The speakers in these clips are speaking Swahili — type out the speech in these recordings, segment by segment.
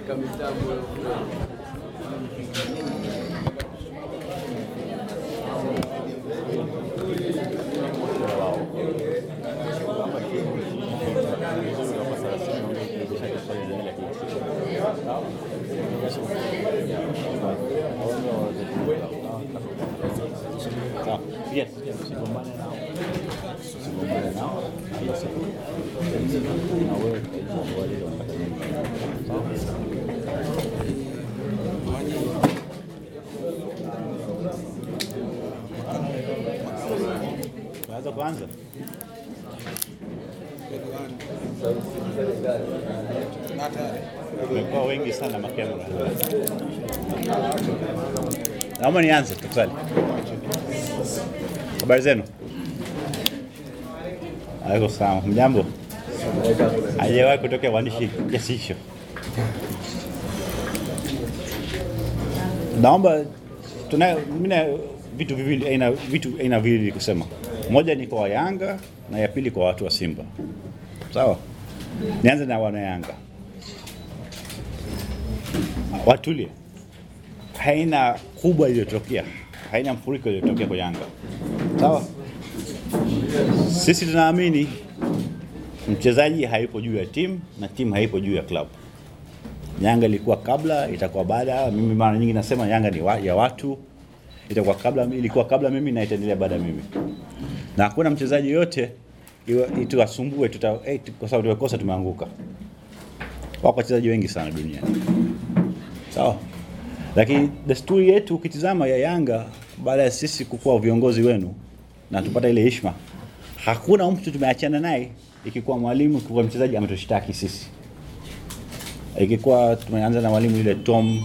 katika mitambo wengi sana Makemba. Naomba nianze tafadhali. Habari zenu? Aiko sawa. Mjambo? Aliyewahi kutokea waandishi kiasi hicho. Naomba tuna mimi vitu viwili aina vitu aina viwili kusema. Moja ni kwa Yanga na ya pili kwa watu wa Simba. Sawa? Nianze na wana Yanga. Watulie. Haina kubwa iliyotokea, haina mfuriko iliyotokea kwa Yanga. Sawa? Sisi tunaamini mchezaji hayupo juu ya timu na timu haipo juu ya klabu. Yanga ilikuwa kabla, itakuwa baada. Mimi mara nyingi nasema Yanga ni wa, ya watu, itakuwa kabla, ilikuwa kabla mimi na itaendelea baada mimi, na hakuna mchezaji yote ituwasumbue tuta, hey, kwa sababu tumekosa tumeanguka. Wako wachezaji wengi sana duniani, sawa. Lakini desturi yetu ukitizama ya Yanga, baada ya sisi kukuwa viongozi wenu na tupata ile heshima, hakuna mtu tumeachana naye, ikikuwa mwalimu, ikikuwa mchezaji ametushtaki sisi ikikuwa tumeanza na mwalimu yule Tom,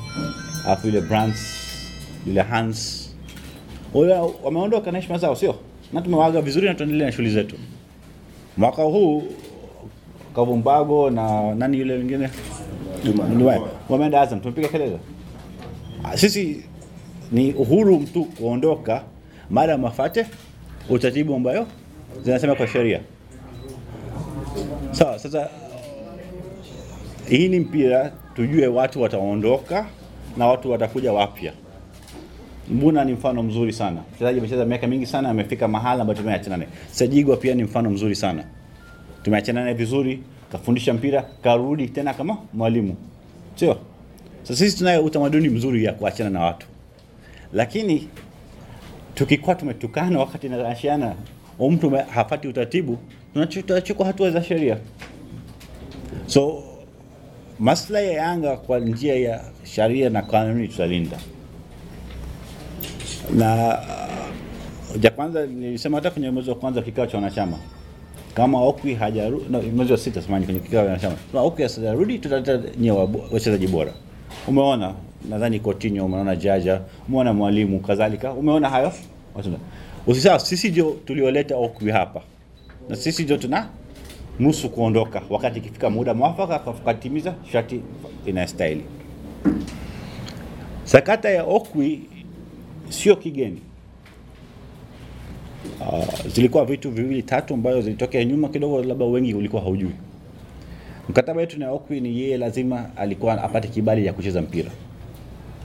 alafu yule Brands, yule Hans, wao wameondoka na heshima zao, sio? Na tumewaga vizuri na tuendelea na shughuli zetu. Mwaka huu Kavumbago na nani yule mwingine Dubai wameenda Azam, tumepiga kelele. Sisi ni uhuru mtu kuondoka mara mafate utaratibu ambayo zinasema kwa sheria. Sawa, So, sasa hii ni mpira, tujue watu wataondoka na watu watakuja wapya. Mbuna ni mfano mzuri sana, mchezaji amecheza miaka mingi sana, amefika mahala ambapo tumeachana naye. Sajigwa pia ni mfano mzuri sana, tumeachana naye vizuri, kafundisha mpira, karudi tena kama mwalimu, sio? Sasa sisi tunayo utamaduni mzuri ya kuachana na watu, lakini tukikuwa tumetukana wakati naashiana au mtu hapati utaratibu, tunachukua hatua za sheria. So maslahi ya Yanga kwa njia ya sharia na kanuni tutalinda. Na ja kwanza nilisema hata kwenye mwezi wa kwanza kikao cha wanachama kama Okwi hajarudi mwezi wa sita samani kwenye kikao na chama, kama Okwi hajarudi, tutaleta nyewe wachezaji bora. Umeona, nadhani Coutinho, umeona Jaja, umeona mwalimu kadhalika, umeona hayo. Usisahau sisi ndio tulioleta Okwi hapa na sisi ndio tuna nusu kuondoka wakati ikifika muda mwafaka akatimiza shati inastahili. Sakata ya Okwi sio kigeni. Uh, zilikuwa vitu viwili tatu ambayo zilitokea nyuma kidogo, labda wengi ulikuwa haujui. Mkataba wetu na Okwi ni yeye lazima alikuwa apate kibali ya kucheza mpira,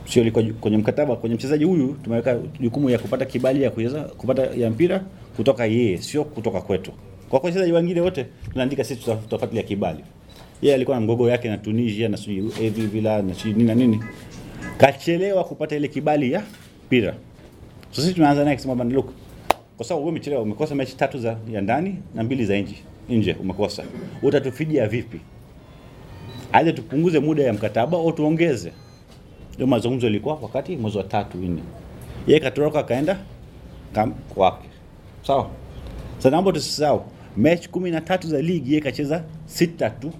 sio ilikuwa kwenye mkataba. Kwenye mchezaji huyu tumeweka jukumu ya kupata kibali ya kucheza kupata ya mpira kutoka yeye, sio kutoka kwetu. Kwa wachezaji wengine wote tunaandika sisi tutafuatilia kibali. Yeye alikuwa na mgogo yake na Tunisia na sijui AV Villa na sijui nini na nini, kachelewa kupata ile kibali ya mpira. So sisi tunaanza naye kusema look, kwa sababu wewe umechelewa, umekosa mechi tatu za ya ndani na mbili za nje nje, umekosa, utatufidia vipi? Aje tupunguze muda ya mkataba au tuongeze? Ndio mazungumzo yalikuwa wakati mwezi wa tatu nne, yeye katoroka akaenda kwake, sawa. Sasa naomba tusisahau mechi kumi na tatu za ligi yeye kacheza sita tu.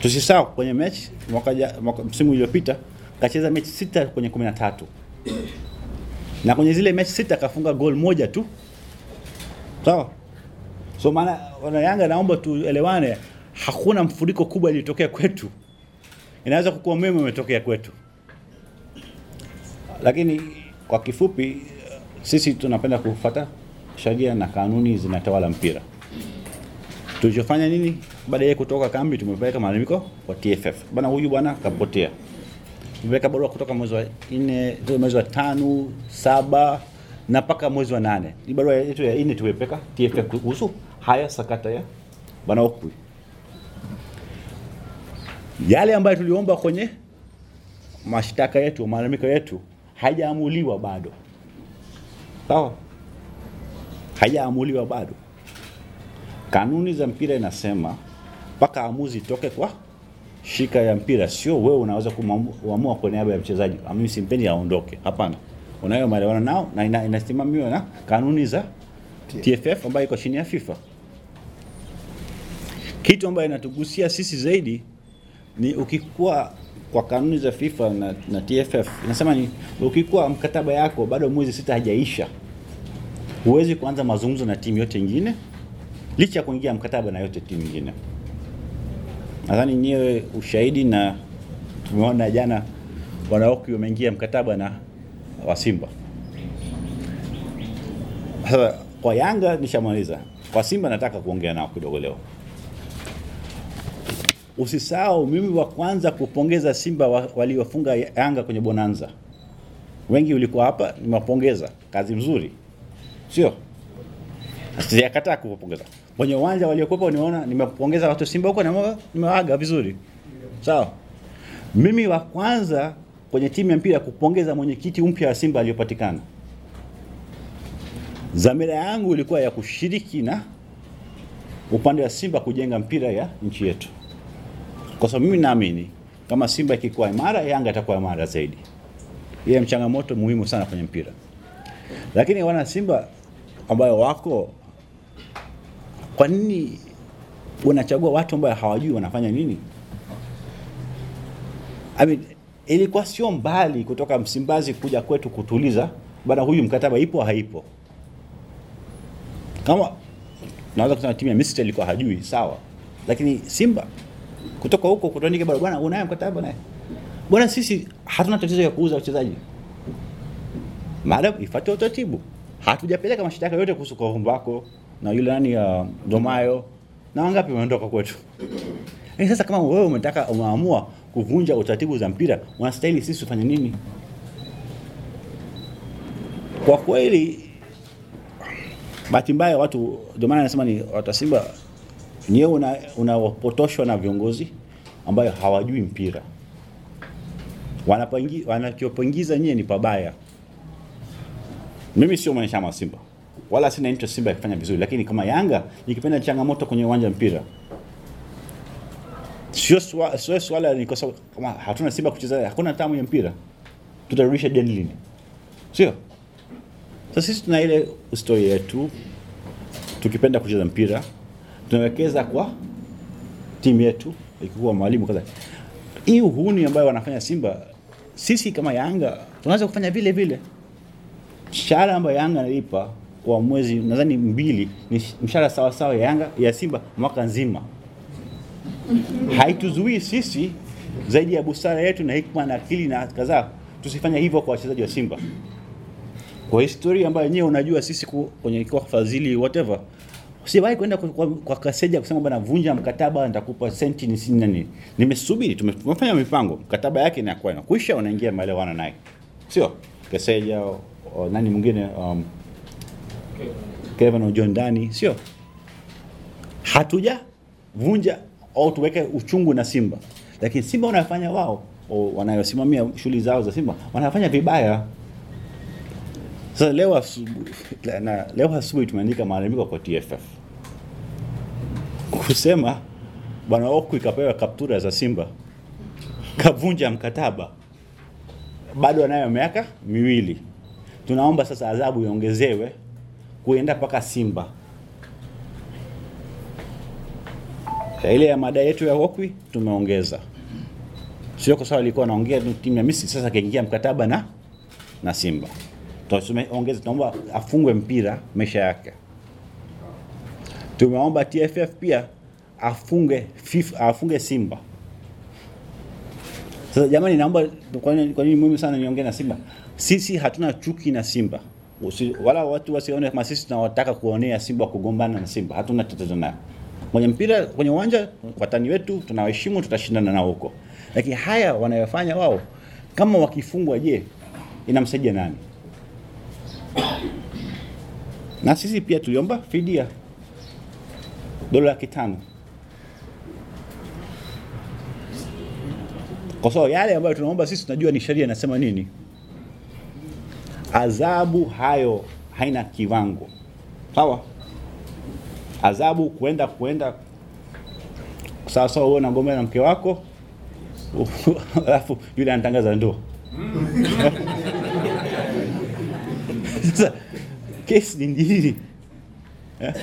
Tusisahau kwenye mechi mwaka msimu uliopita kacheza mechi sita kwenye kumi na tatu na kwenye zile mechi sita akafunga goal moja tu, sawa. So maana wana Yanga, naomba tuelewane, hakuna mfuriko kubwa iliyotokea kwetu, inaweza kukuwa mema umetokea kwetu, lakini kwa kifupi sisi tunapenda kufuata sheria na kanuni zinatawala mpira. Tulichofanya nini? Baada ya kutoka kambi, tumepeleka malalamiko kwa TFF, bana, huyu bwana kapotea. Tumepeleka barua kutoka mwezi wa nne, mwezi wa tano, saba na mpaka mwezi wa nane. Ni barua yetu ya nne tuwepeka TFF kuhusu haya sakata ya bwana Okwi, yale ambayo tuliomba kwenye mashtaka yetu, malalamiko yetu hajaamuliwa bado, sawa, hajaamuliwa bado. Kanuni za mpira inasema mpaka amuzi itoke kwa shika ya mpira, sio wewe unaweza kuamua kwa niaba ya mchezaji, mimi simpendi aondoke. Hapana, unayo maelewano nao na ina, inasimamiwa na kanuni za TFF ambayo iko chini ya FIFA. Kitu ambayo inatugusia sisi zaidi ni ukikuwa kwa kanuni za FIFA na, na TFF inasema ni ukikuwa mkataba yako bado mwezi sita hajaisha, huwezi kuanza mazungumzo na timu yote nyingine licha ya kuingia mkataba na yote timu nyingine. Nadhani nyewe ushahidi, na tumeona jana wanaoki wameingia mkataba na wa Simba. Sasa kwa Yanga nishamaliza, kwa Simba nataka kuongea nao kidogo leo. Usisahau mimi wa kwanza kupongeza Simba waliofunga Yanga kwenye Bonanza. Wengi ulikuwa hapa, nimewapongeza kazi mzuri, sio? Sijakataa kuwapongeza kwenye uwanja waliokuwepo, nimeona nimepongeza watu Simba huko nimewaaga vizuri, sawa. Mimi wa kwanza kwenye timu ya mpira kupongeza mwenyekiti mpya wa Simba aliyopatikana. Dhamira yangu ilikuwa ya kushiriki na upande wa Simba kujenga mpira ya nchi yetu, kwa sababu mimi naamini kama Simba ikikuwa imara, Yanga itakuwa imara zaidi. Hiyo mchangamoto muhimu sana kwenye mpira, lakini wana Simba ambayo wako kwa nini unachagua watu ambao hawajui wanafanya nini? I mean, ilikuwa sio mbali kutoka Msimbazi kuja kwetu kutuliza bana, huyu mkataba ipo haipo. Kama naweza kusema timu ya Misri ilikuwa hajui sawa, lakini Simba kutoka huko kutuandika bwana, bwana unaye mkataba naye bwana, sisi hatuna tatizo ya kuuza wachezaji, madam ifuate utaratibu. Hatujapeleka mashtaka yote kuhusu kwa Vumbako na yule nani ya uh, Domayo na wangapi wameondoka kwetu. Lakini sasa kama wewe umetaka umeamua kuvunja utaratibu za mpira, unastahili sisi tufanye nini? Kwa kweli, bahati mbaya watu, ndio maana nasema ni watu Simba nyewe unapotoshwa una na viongozi ambayo hawajui mpira, wanachopoingiza nyie ni pabaya. Mimi sio mwanachama wa Simba wala sina interest Simba ikifanya vizuri, lakini kama Yanga ikipenda changamoto kwenye uwanja wa mpira, sio sio swala ni kwa sababu kama hatuna Simba kucheza, hakuna tamu ya mpira, tutarudisha deni lini? Sio sasa. Sisi tuna ile story yetu, tukipenda kucheza mpira tunawekeza kwa timu yetu, ikikuwa mwalimu kaza. Hii uhuni ambayo wanafanya Simba, sisi kama Yanga tunaweza kufanya vile vile. Mshahara ambayo Yanga analipa kwa mwezi nadhani mbili ni mshahara sawasawa sawa ya Yanga ya Simba mwaka nzima. Haituzuii sisi zaidi ya busara yetu na hikma na akili na kadhaa tusifanya hivyo kwa wachezaji wa Simba. Kwa historia ambayo wenyewe unajua sisi kwenye kwa fadhili whatever Siwahi kwenda kwa, kwa, kwa Kaseja kusema bwana, vunja mkataba nitakupa senti ni sini nani. Nimesubiri, tumefanya mipango, mkataba yake inakuwa inakwisha, unaingia maelewano naye, sio Kaseja nani mwingine um, Kevin Ojondani, sio? Hatuja vunja au tuweke uchungu na Simba, lakini Simba wanafanya wao wanayosimamia shughuli zao za Simba wanafanya vibaya. Sasa leo asubuhi na leo asubuhi tumeandika malalamiko kwa TFF kusema bwana Oku ikapewa kaptura za Simba, kavunja mkataba, bado anayo miaka miwili. Tunaomba sasa adhabu iongezewe kuenda mpaka Simba. Ile ya madai yetu ya Okwi tumeongeza, sio kwa sababu alikuwa anaongea timu ya Misri, sasa kaingia mkataba na na Simba tumeongeza, tunaomba afungwe mpira maisha yake. Tumeomba TFF pia afunge FIFA, afunge Simba. Sasa jamani, naomba kwa nini muhimu sana niongee na Simba? Sisi hatuna chuki na Simba Usi, wala watu wasione sisi tunawataka kuonea Simba kugombana na Simba, hatuna tatizo nayo. kwenye mpira, kwenye uwanja, watani wetu tunawaheshimu, tutashindana nao huko. Lakini haya wanayofanya wao, kama wakifungwa, je, inamsaidia nani? Na sisi pia tuliomba fidia dola laki tano kwa sababu yale ambayo tunaomba sisi tunajua ni sheria inasema nini. Adhabu hayo haina kiwango, sawa. Adhabu kuenda kuenda sawa sawa, wewe unagombea na mke wako alafu yule anatangaza ndoa sasa kesi ni nini eh?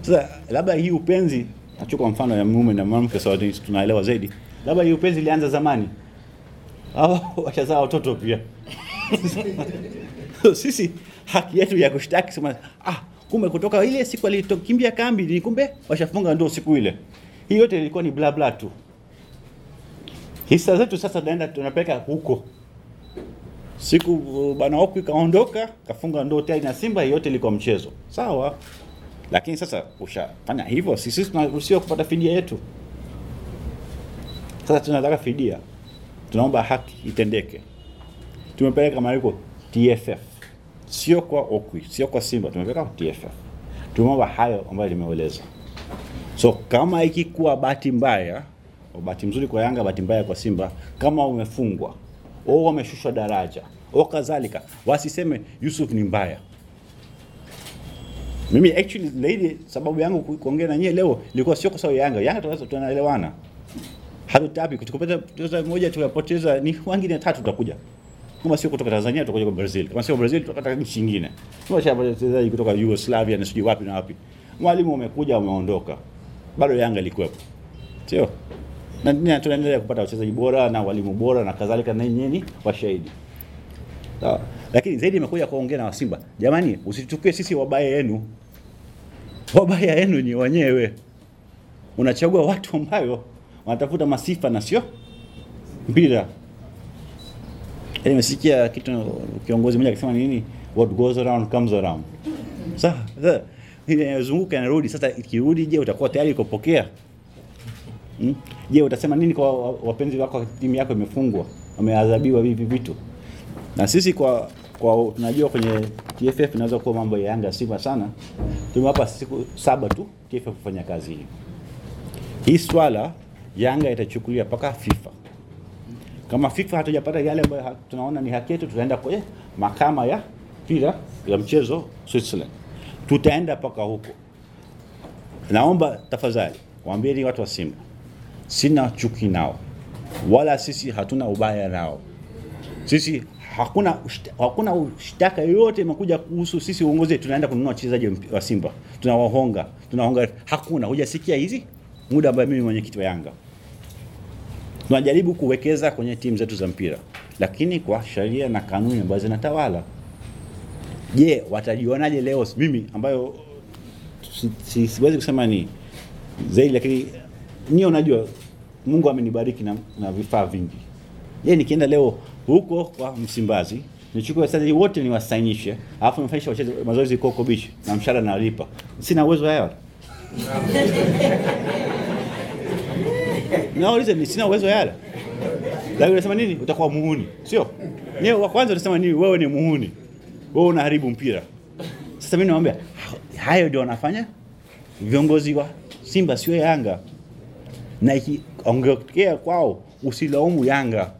Sasa labda hii upenzi, nachukua mfano ya mume na mwanamke, sawa, tunaelewa zaidi. Labda hii upenzi ilianza zamani au washazaa watoto pia. Sisi haki yetu ya kushtaki sema, ah, kumbe kutoka ile siku alitokimbia kambi ni kumbe washafunga ndio siku ile. Hii yote ilikuwa ni bla bla tu. Hisa zetu sasa tunaenda tunapeleka huko. Siku uh, bana Okwi kaondoka kafunga ndoo tena na Simba, yote ilikuwa mchezo sawa, lakini sasa ushafanya hivyo, sisi tunaruhusiwa kupata fidia yetu. Sasa tunataka fidia, tunaomba haki itendeke. Tumepeleka malipo TFF, sio kwa Okwi, sio kwa Simba, tumepeleka kwa TFF. Tumeomba hayo ambayo limeeleza. So kama ikikuwa bahati mbaya, bahati mzuri kwa Yanga, bahati mbaya kwa Simba, kama umefungwa au wameshushwa daraja au kadhalika, wasiseme Yusuf ni mbaya. Mimi actually zaidi sababu yangu kuongea na nyie leo ilikuwa sio kwa sababu ya Yanga. Yanga tunaweza tunaelewana, hatutapi tuza moja tukapoteza ni wengine tatu tutakuja kama sio kutoka Tanzania tutakuja kwa Brazil, kama sio Brazil tutapata nchi nyingine, kama sio wachezaji kutoka Yugoslavia na sijui wapi na wapi. Mwalimu umekuja umeondoka, bado Yanga ilikuwepo, sio na na tunaendelea kupata wachezaji bora na walimu bora na kadhalika, na nyinyi washahidi sawa. Lakini zaidi imekuja kuongea na Wasimba, jamani, usitukie sisi wabaya yenu, wabaya yenu ni wenyewe. Unachagua watu ambayo wanatafuta masifa na sio mpira. Yaani, Nimesikia kitu kiongozi mmoja akisema nini, what goes around comes around. Sasa sasa inazunguka inarudi. Sasa ikirudi, je, utakuwa tayari kupokea? Hmm? Je, utasema nini kwa wapenzi wako, timu yako imefungwa, wameadhabiwa hivi vitu? Na sisi kwa kwa tunajua kwenye TFF inaweza kuwa mambo ya Yanga Simba sana. Tumewapa siku saba tu TFF kufanya kazi hii. Hii swala Yanga itachukulia mpaka FIFA. Kama FIFA hatujapata yale ambayo tunaona ni haki yetu, tutaenda kwenye mahakama ya mpira ya mchezo Switzerland, tutaenda mpaka huko. Naomba tafadhali waambieni watu wa Simba, sina chuki nao, wala sisi hatuna ubaya nao. Sisi hakuna hakuna ushtaka yoyote imekuja kuhusu sisi uongozi, tunaenda kununua wachezaji wa Simba, tunawahonga, tunahonga. Hakuna, hujasikia hizi muda ambayo mimi mwenyekiti wa Yanga tunajaribu kuwekeza kwenye timu zetu za mpira, lakini kwa sheria na kanuni ambazo zinatawala. Je, watajionaje leo mimi ambayo si, si, siwezi kusema ni zaidi, lakini niyo unajua Mungu amenibariki na, na vifaa vingi. Je, nikienda leo huko kwa Msimbazi nichukue wachezaji wote niwasainishe, alafu nifanyishe wacheze mazoezi Coco Beach na mshahara nalipa, sina uwezo hayo Nauliza ni sina uwezo yale. Lakini unasema nini? Utakuwa muuni Sio? Ni wa kwanza unasema nini? Wewe ni muuni Wewe unaharibu mpira. Sasa mimi naomba hayo ndio wanafanya viongozi wa Simba sio Yanga. Na ikiongekea kwao usilaumu Yanga.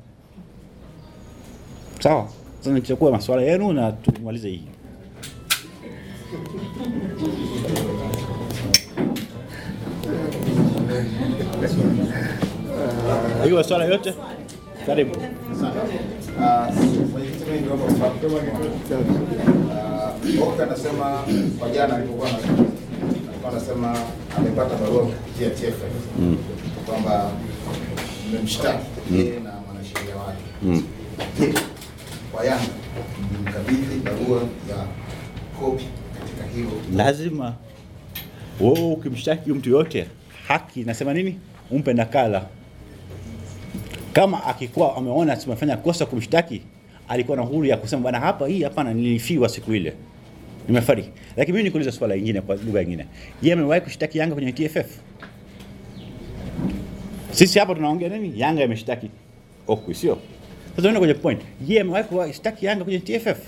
Sawa? Sasa nichukue masuala yenu na tumalize hii. Hiyo masuala yote karibu. Mwenyekiti, mimi. Oka anasema kwa jana alipokuwa alikuwa anasema amepata barua kupitia TFF kwamba mmemshtaki yeye na mwanasheria wake. Je, kwa Yanga mkabidhi barua ya kopi katika hilo? lazima wewe ukimshtaki mtu yote, haki nasema nini? Umpe nakala. Kama akikuwa ameona tumefanya kosa kumshtaki, alikuwa na uhuru ya kusema bwana, hapa hii hapana, nilifiwa siku ile, nimefariki. Lakini mimi nikuuliza swala lingine kwa lugha nyingine, yeye amewahi kushtaki Yanga kwenye TFF? Sisi hapa tunaongea nini? Yanga imeshtaki Okwi, sio? Sasa tuende kwenye point. Yeye amewahi kushtaki Yanga kwenye TFF.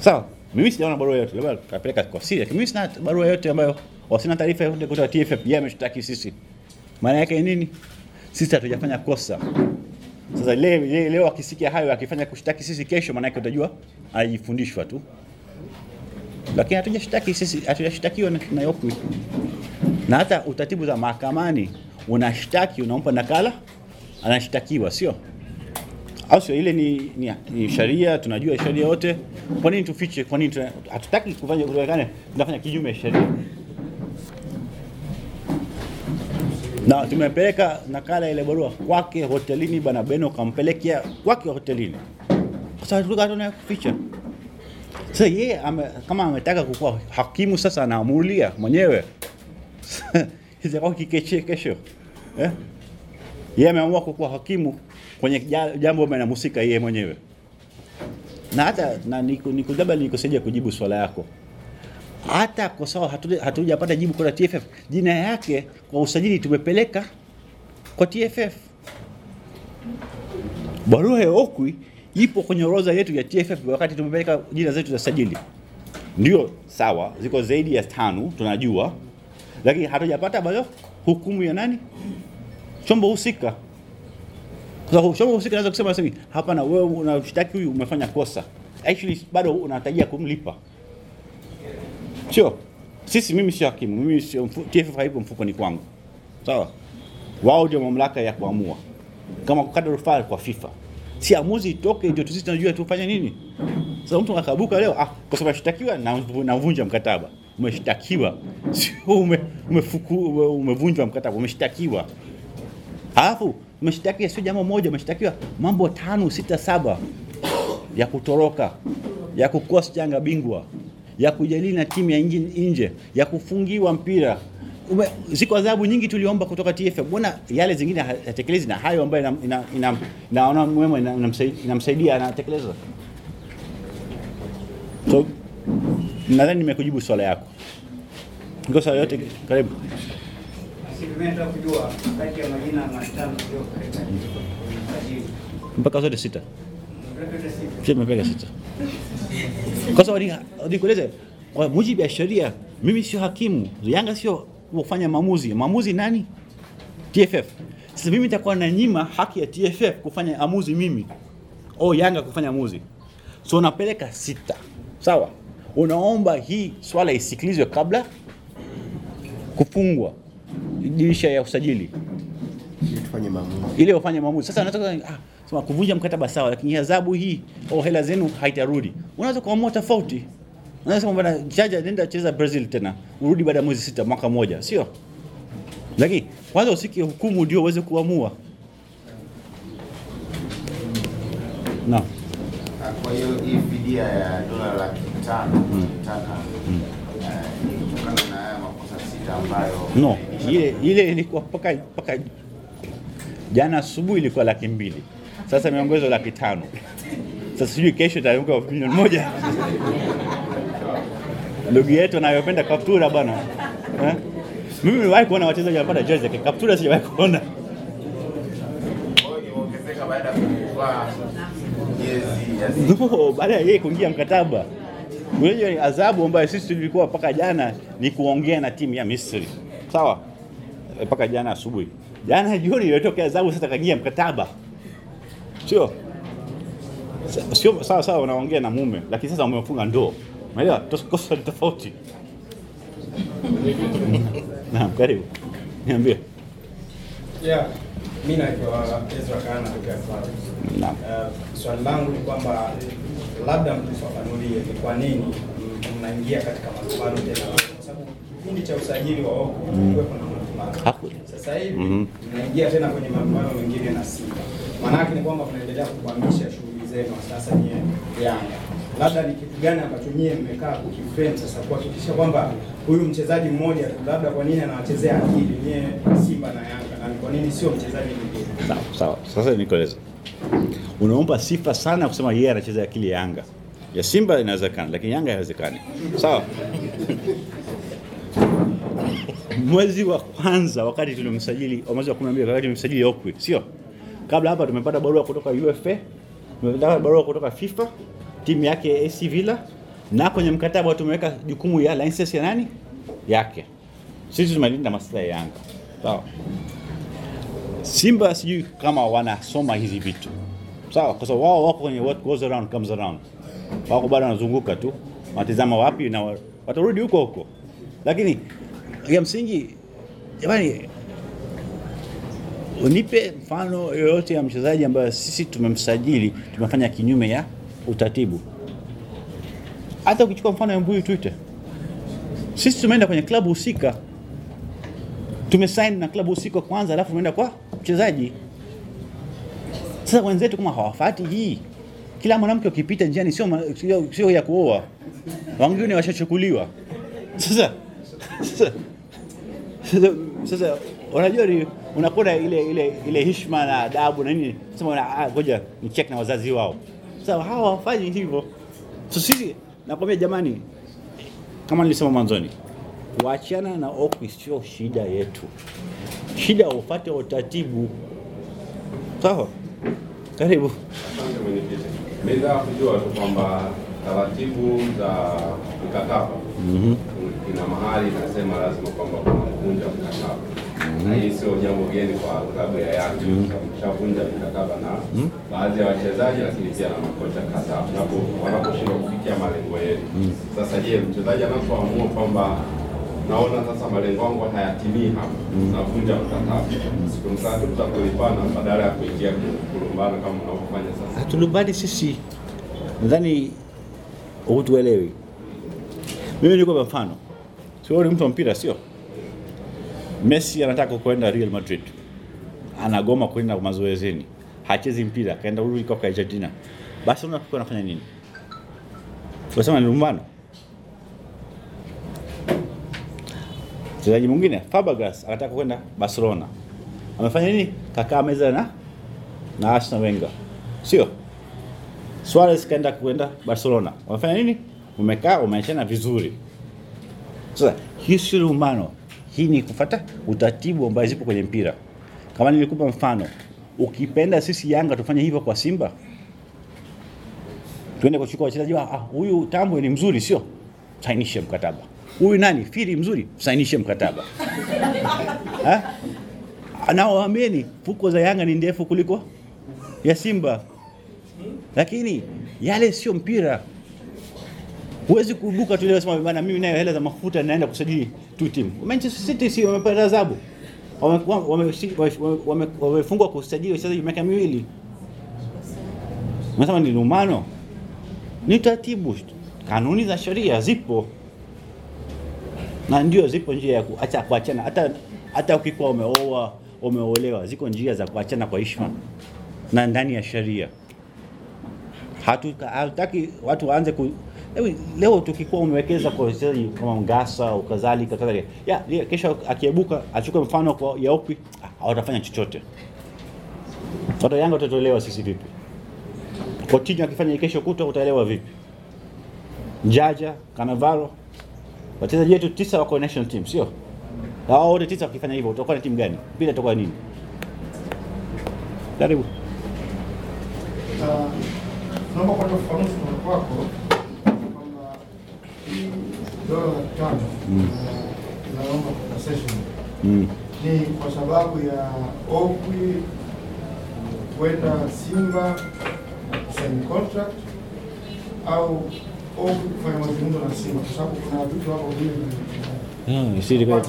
Sawa, mimi sijaona barua yote, labda kapeleka kwa siri, lakini mimi sina barua yote ambayo wasina taarifa yote kutoka TFF yeye ameshtaki sisi. Maana yake ni nini? Sisi hatujafanya kosa. Sasa leo leo, leo akisikia hayo akifanya kushtaki sisi kesho, maana yake utajua alijifundishwa tu, lakini hatujashtaki sisi, hatujashtakiwa na, na Okwi na hata utaratibu za mahakamani unashtaki, unampa nakala, anashtakiwa, sio au sio? Ile ni, ni, ni sharia, tunajua sharia yote. Kwa nini tufiche? Kwa nini hatutaki kufanya tunafanya kinyume ya sheria? Na tumepeleka nakala ile barua kwake hotelini, bwana Beno kampelekea kwake hotelini, kwa sababu hatuna kuficha. Sasa yeye ame, kama ametaka kukua hakimu sasa, anaamulia mwenyewe. Itakuwa kikeche kesho eh? Yeye ameamua kukua hakimu kwenye jambo ambalo linamhusika yeye mwenyewe, na hata na niku- niku- labda nikusaidia kujibu swala yako hata kwa sababu hatujapata jibu kwa TFF, jina yake kwa usajili tumepeleka kwa TFF. Barua ya Okwi ipo kwenye orodha yetu ya TFF wakati tumepeleka jina zetu za sajili. Ndio sawa, ziko zaidi ya tano tunajua, lakini hatujapata bado hukumu ya nani, chombo husika. Kwa sababu chombo husika naweza kusema sasa hapana, wewe unashtaki huyu umefanya kosa, actually bado unatarajia kumlipa Sio. Sisi, mimi sio hakimu, mimi sio TFF haipo mfukoni kwangu, sawa. Wao ndio mamlaka ya kuamua, kama kukata rufaa kwa FIFA, si amuzi itoke, ndio sisi tunajua tufanye nini. Sasa mtu akabuka leo ah, kwa sababu ashtakiwa na navunja mkataba. Umeshtakiwa, sio ume, umefuku, umevunjwa mkataba, umeshtakiwa. Alafu umeshtakiwa sio jambo moja, umeshtakiwa mambo tano sita saba. Ya kutoroka, ya kukosa janga bingwa, ya kujadili na timu ya nje, ya kufungiwa mpira. Ume, ziko adhabu nyingi tuliomba kutoka TFF. Mbona yale zingine hatekelezi na hayo ambayo naona mwema inamsaidia anatekeleza? So nadhani nimekujibu swala yako. Swala yote, karibu. Mpaka zote sita. mpaka sita. Kwa sababu ni- nikueleze kwa mujibu ya sheria, mimi sio hakimu, Yanga sio kufanya maamuzi. Maamuzi nani? TFF. Sasa mimi nitakuwa na nyima haki ya TFF kufanya amuzi mimi, au Yanga kufanya amuzi. So unapeleka sita, sawa? Unaomba hii swala isikilizwe kabla kufungwa dirisha ya usajili ili ufanye maamuzi. Sasa nataka ah, sema kuvunja mkataba sawa, lakini adhabu hii au hela zenu haitarudi. Unaweza kuamua tofauti. Unaweza kwamba bwana, jaja nenda cheza Brazil tena, urudi baada ya mwezi sita, mwaka mmoja, sio? Lakini kwanza usikie hukumu ndio uweze kuamua. Naam. Kwa hiyo hii fidia ya dola laki tano taka ni kutokana na haya makosa sita ambayo No, ile ile ilikuwa mpaka jana asubuhi ilikuwa laki mbili, sasa imeongezwa laki tano. Sasa sijui kesho itaanguka milioni moja. Ndugu yetu anayopenda kaptura bwana eh? Mimi niliwahi kuona wachezaji wanapata jezi lakini kaptura sijawahi kuona. No, baada ya yeye kuingia mkataba. Unajua ni adhabu ambayo sisi tulikuwa mpaka jana ni kuongea na timu ya Misri. Sawa? Eh, Mpaka jana asubuhi. Jana jioni ilitokea adhabu sasa kaingia mkataba. Sio? Sio sawa sawa unaongea na mume lakini sasa umefunga ndoo. Umeelewa? Kosa ni tofauti. Naam, karibu. Niambie. Yeah, mimi naitwa Ezra Kana kutoka Kwale. Naam. Uh, swali langu ni kwamba labda mtufafanulie ni kwa nini mnaingia katika malumbano tena, kwa sababu kipindi cha usajili wa Oku kulikuwa kuna malumbano. Sasa hivi Mhm. mnaingia tena kwenye malumbano mengine na Simba. Maanake ni kwamba mnaendelea kukwamisha shughuli zenu sasa nyie Yanga. Labda ni kitu gani ambacho nyie mmekaa kukiframe sasa kuhakikisha kwamba huyu mchezaji mmoja labda kwa nini anawachezea akili nyie Simba na Yanga, na kwa nini sio mchezaji mwingine? Sawa, sawa. Sasa nikueleza, unaomba sifa sana kusema yeye anacheza akili ya Yanga. Ya Simba inawezekana, lakini Yanga haiwezekani. Sawa. mwezi wa kwanza wakati tulimsajili mwezi wa 12 wakati tulimsajili Okwi, sio kabla hapa, tumepata barua kutoka UFA, tumepata barua kutoka FIFA, timu yake AC Villa, na kwenye mkataba tumeweka jukumu ya license ya nani? Yake. Sisi tumelinda maslahi ya Yanga, sawa. Simba sijui kama wanasoma hizi vitu. Sawa, kwa sababu wao wako kwenye what goes around comes around, wako bado wanazunguka tu, wanatizama wapi na wa- watarudi huko huko, lakini ya msingi jamani, unipe mfano yoyote ya mchezaji ambaye sisi tumemsajili tumefanya kinyume ya utaratibu. Hata ukichukua mfano ya Mbuyu Twitter, sisi tumeenda kwenye klabu husika, tumesign na klabu husika kwanza, alafu tumeenda kwa mchezaji. Sasa wenzetu kama hawafati hii, kila mwanamke ukipita njiani sio sio sio ya kuoa, wengine washachukuliwa. Sasa sasa sasa, unajua ni unakuwa ile ile ile heshima na adabu na nini, sema ah, ngoja ni check na wazazi wao. Sasa hawa hawafanyi hivyo. So sisi nakwambia jamani, kama nilisema mwanzoni, kuachana na Okwi sio shida yetu, shida ufate utaratibu. Sawa, karibu. Nataka kujua tu kwamba taratibu za mkataba ina mahali inasema lazima kwamba kuna kuvunja mkataba, na hii sio jambo geni kwa klabu ya Yanga. kushavunja mikataba na baadhi ya wachezaji, lakini pia na makocha kadhaa wanapo- wanaposhindwa kufikia malengo yenu. Sasa je, mchezaji anapoamua kwamba naona sasa malengo yangu hayatimii hapa, navunja mkataba, siku mkataba tutakulipana badala ya kuingia kulumbana kama unavyofanya sasa. Hatulumbani sisi, nadhani hutuelewi. Mimi niko kwa mfano, sio ni mtu wa mpira, sio? Messi anataka kwenda Real Madrid, anagoma kwenda mazoezini, hachezi mpira, kaenda urudi kwa Argentina. Basi kwa unafanya nini? Unasema ni lumbano? Mchezaji mwingine Fabregas anataka kwenda Barcelona, amefanya nini? Kakaa meza na na Arsene Wenger, sio? Suarez kaenda kuenda Barcelona, wamefanya nini? Umekaa umeachana vizuri. Sasa hii si lumbano, hii ni kufata utaratibu ambao zipo kwenye mpira. Kama nilikupa mfano, ukipenda sisi Yanga tufanye hivyo kwa Simba, tuende kuchukua wachezaji wa ah, huyu Tambwe ni mzuri, sio? Sainishe mkataba. Huyu nani Fili mzuri, sainishe mkataba. Anawaambieni fuko za Yanga ni ndefu kuliko ya Simba, lakini yale sio mpira. Huwezi kuibuka tu leo sema bwana, mimi nayo hela za mafuta naenda kusajili tu timu. Manchester City si wamepata adhabu, wamefungwa wame, wame, wame kusajili wachezaji miaka miwili. Unasema ni lumano? Ni taratibu, kanuni za sheria zipo na ndio zipo njia ya kuacha kuachana. Hata hata ukikuwa umeoa umeolewa, ziko njia za kuachana kwa heshima na ndani ya sheria. Hatu- Hatutaki watu waanze ku leo, leo tukikuwa umewekeza kwa wachezaji kama Ngasa au kadhalika kadhalika, ya, kesho akiebuka achukue mfano kwa Yaopi, ah, hawatafanya chochote. Watu wa Yanga watatolewa sisi vipi? Coutinho akifanya kesho kutwa utaelewa vipi? Jaja, Kanavaro, wachezaji wetu tisa wako national team, sio? Hao wote tisa wakifanya hivyo utakuwa na timu gani? Bila itakuwa nini? Karibu. Uh, naomba kwa ufafanuzi kutoka kwako kwamba hii dola laki tano naomba compensation Mm. ni kwa sababu ya Okwi kwenda Simba kusaini contract au Okwi kufanya mazungumzo na Simba, kwa sababu kuna vitu hapo kwa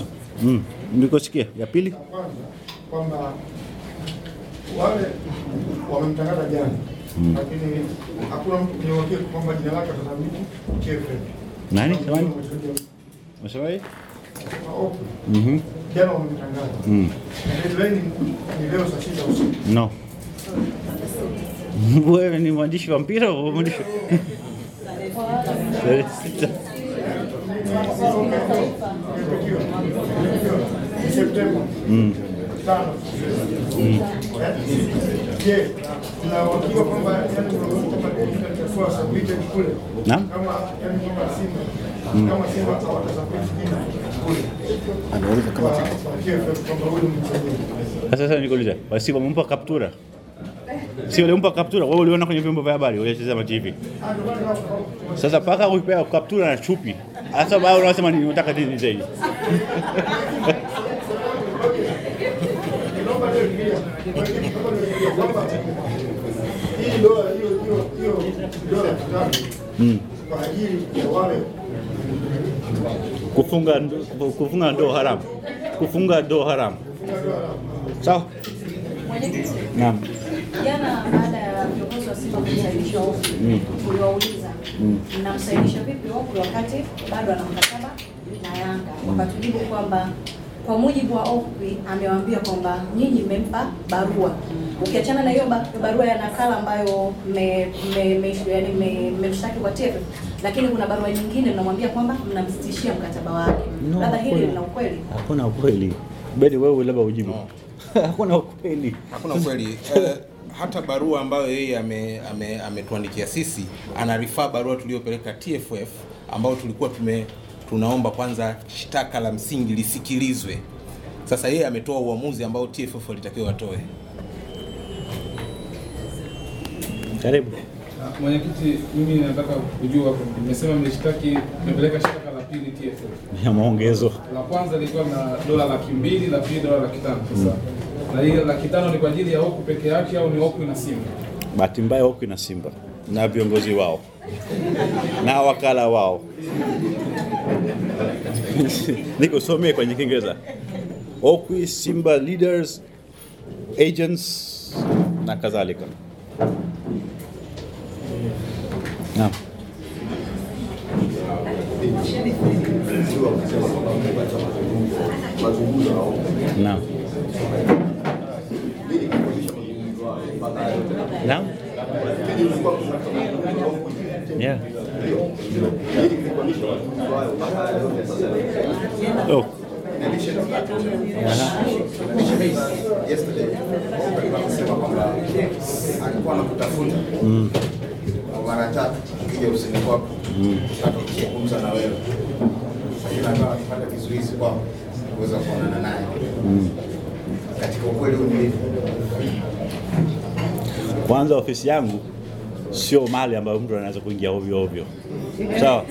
Mm. Ndikosikia. Ya pili? Kwanza kwamba wale wamemtangaza jana, lakini hakuna mtu kwenye wakili kwamba jina lake atathamini TFF. Nani? Jamani? Unasemaje? Okwi Mhm. jana wamemtangaza Mm. na deadline ni leo saa sita usiku. No. Wewe ni mwandishi wa mpira au mwandishi? Tarehe sita. Ni Septemba. Mm. Je, na uhakika kwamba yani unakuta mabadiliko yatakuwa submitted kule Naam. kama yani Simba kama Simba watasapoti jina kule Anauliza kama huyu ni mchezaji. Sasa sasa nikuulize, basi wamempa kaptura? Si walimpa kaptura, wewe uliona kwenye vyombo vya habari, ulichezea TV. Sasa paka uipewa kaptura na chupi. Sasa bado unasema nini unataka nini zaidi? Kwamba hii dola hiyo hiyo dola kwa ajili ya wale Kufunga kufunga ndoo haramu. Kufunga ndoo haramu. Sawa? Naam. jana baada ya viongozi wa Simba kumsainisha ofu, uliwauliza mnamsainisha vipi ofu wakati bado ana mkataba na Yanga? Wakatujibu kwamba kwa mujibu wa Okwi amewaambia kwamba nyinyi mmempa barua, ukiachana na hiyo barua ya nakala ambayo mme- mme- mme- yaani mmemshtaki kwa TFF, lakini kuna barua nyingine mnamwambia kwamba mnamsitishia mkataba wake. No, Labda hili lina ukweli? Hakuna ukweli. Beni wewe labda ujibu. Hakuna ukweli. Hakuna ukweli. Eh, hata barua ambayo yeye ametuandikia ame- ame- ametuandikia sisi anarifaa barua tuliyopeleka TFF ambayo tulikuwa tume tunaomba kwanza shtaka la msingi lisikilizwe. Sasa yeye ametoa uamuzi ambao TFF walitakiwa watoe. Karibu. Ah, Mwenyekiti, mimi nataka kujua, nimesema mmeshtaki, mmepeleka shtaka la pili TFF. Ya maongezo. La kwanza lilikuwa na dola laki mbili, la pili dola laki tano. Sasa na ile laki tano ni kwa ajili ya huku peke yake au ni huku na Simba? Bahati mbaya huku na Simba na viongozi wao na wakala wao. Nikusomee kwenye Kiingereza. Okwi, Simba leaders, agents na kadhalika. Naam. Naam. Naam. Yeah. Oh. Alikuwa anakutafuta mara tatu ukija usini kwako kuzungumza na wewe, lakini akawa akipata kizuizi kuweza kuonana naye. Katika ukweli Kwanza ofisi yangu sio mali ambayo mtu anaweza kuingia ovyo ovyo. Sawa?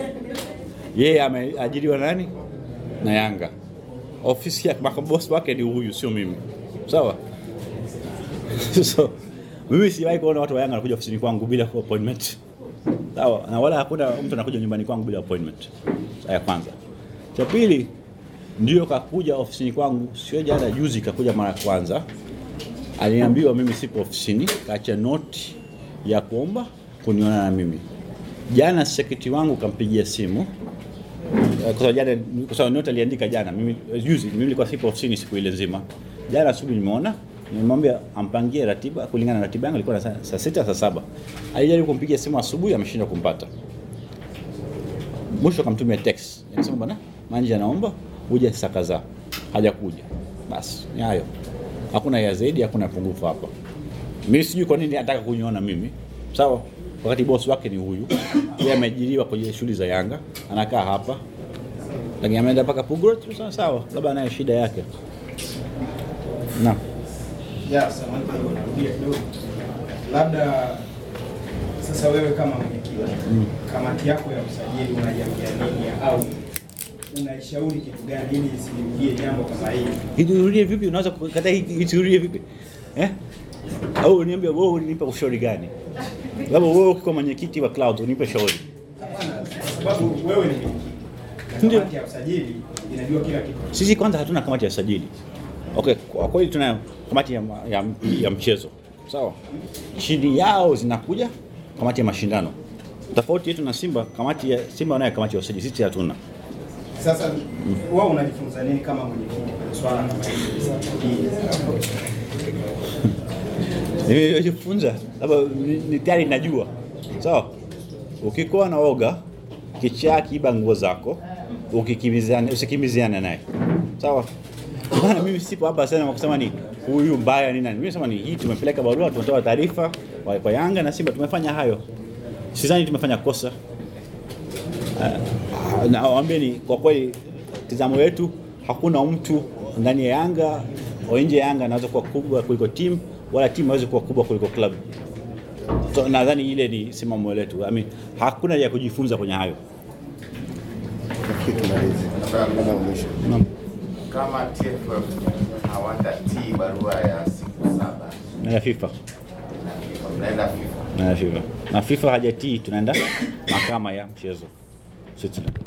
Yeye ameajiriwa na nani? Na Yanga. Ofisi ya makabosi wake ni huyu, sio mimi. Sawa? so mimi siwahi kuona watu wa Yanga wanakuja ofisini kwangu bila appointment. Sawa? Na wala hakuna mtu anakuja nyumbani kwangu bila appointment. Ya kwanza. Cha pili ndio kakuja ofisini kwangu, sio jana, juzi kakuja mara ya kwanza aliambiwa mimi sipo ofisini, kaacha noti ya kuomba kuniona na mimi. Jana sekreti wangu kampigia simu eh, kwa sababu jana, kwa sababu nota aliandika jana, mimi juzi mimi nilikuwa sipo ofisini siku ile nzima. Jana asubuhi nimeona, nimemwambia ampangie ratiba kulingana na ratiba yangu, ilikuwa saa sita saa saba. Alijaribu kumpigia simu asubuhi, ameshindwa kumpata. Mwisho akamtumia text akasema, bwana Manje anaomba uje saa kadhaa, hajakuja. Basi ni hayo, hakuna ya zaidi, hakuna pungufu hapa. Mimi sijui kwa nini anataka kuniona mimi, sawa, wakati bosi wake ni huyu. Yeye ameajiriwa kwenye shughuli za Yanga, anakaa hapa, lakini ameenda mpaka tu Sawa sawa, labda anayo shida yake. Naam. Labda sasa wewe kama mwenyekiti, kamati yako ya usajili unajiambia nini au unaishauri kitu gani ili isirudie jambo kama hili? Isirudie vipi? Unaweza kukataa hii iturudie vipi? Eh? Au niambia wewe unipe ushauri gani? Labda wewe ukiwa mwenyekiti wa cloud unipe shauri. Sababu wewe ni kamati ya usajili inajua kila kitu. Sisi kwanza hatuna kamati ya usajili. Okay, kwa kweli tuna kamati ya, ya, ya mchezo. Sawa? Chini yao zinakuja kamati ya mashindano. Tofauti yetu na Simba, kamati ya Simba wanayo kamati ya usajili, sisi hatuna. Sasa wewe unajifunza nini kama mwenyekiti kwa swala kama hili? Nimejifunza labda ni- tayari najua. Sawa? Ukikuwa na oga kichaa kiiba nguo zako, usikimbiziane naye. Sawa? Bwana, mimi sipo hapa sana kusema ni huyu mbaya ni nani. Mimi nasema ni hii, tumepeleka barua, tumetoa taarifa kwa, Yanga na Simba, tumefanya hayo. Sidhani tumefanya kosa. Uh, na waambie ni kwa kweli, tizamo yetu, hakuna mtu ndani ya Yanga au nje ya Yanga anaweza kuwa kubwa kuliko timu, wala timu haiwezi kuwa kubwa kuliko klabu. So, nadhani ile ni simamo letu. I mean, hakuna ya kujifunza kwenye hayo. Kama TFF hawatatii barua ya siku saba Na FIFA. na FIFA, Na FIFA. Na FIFA hajatii, tunaenda mahakama ya mchezo Switzerland.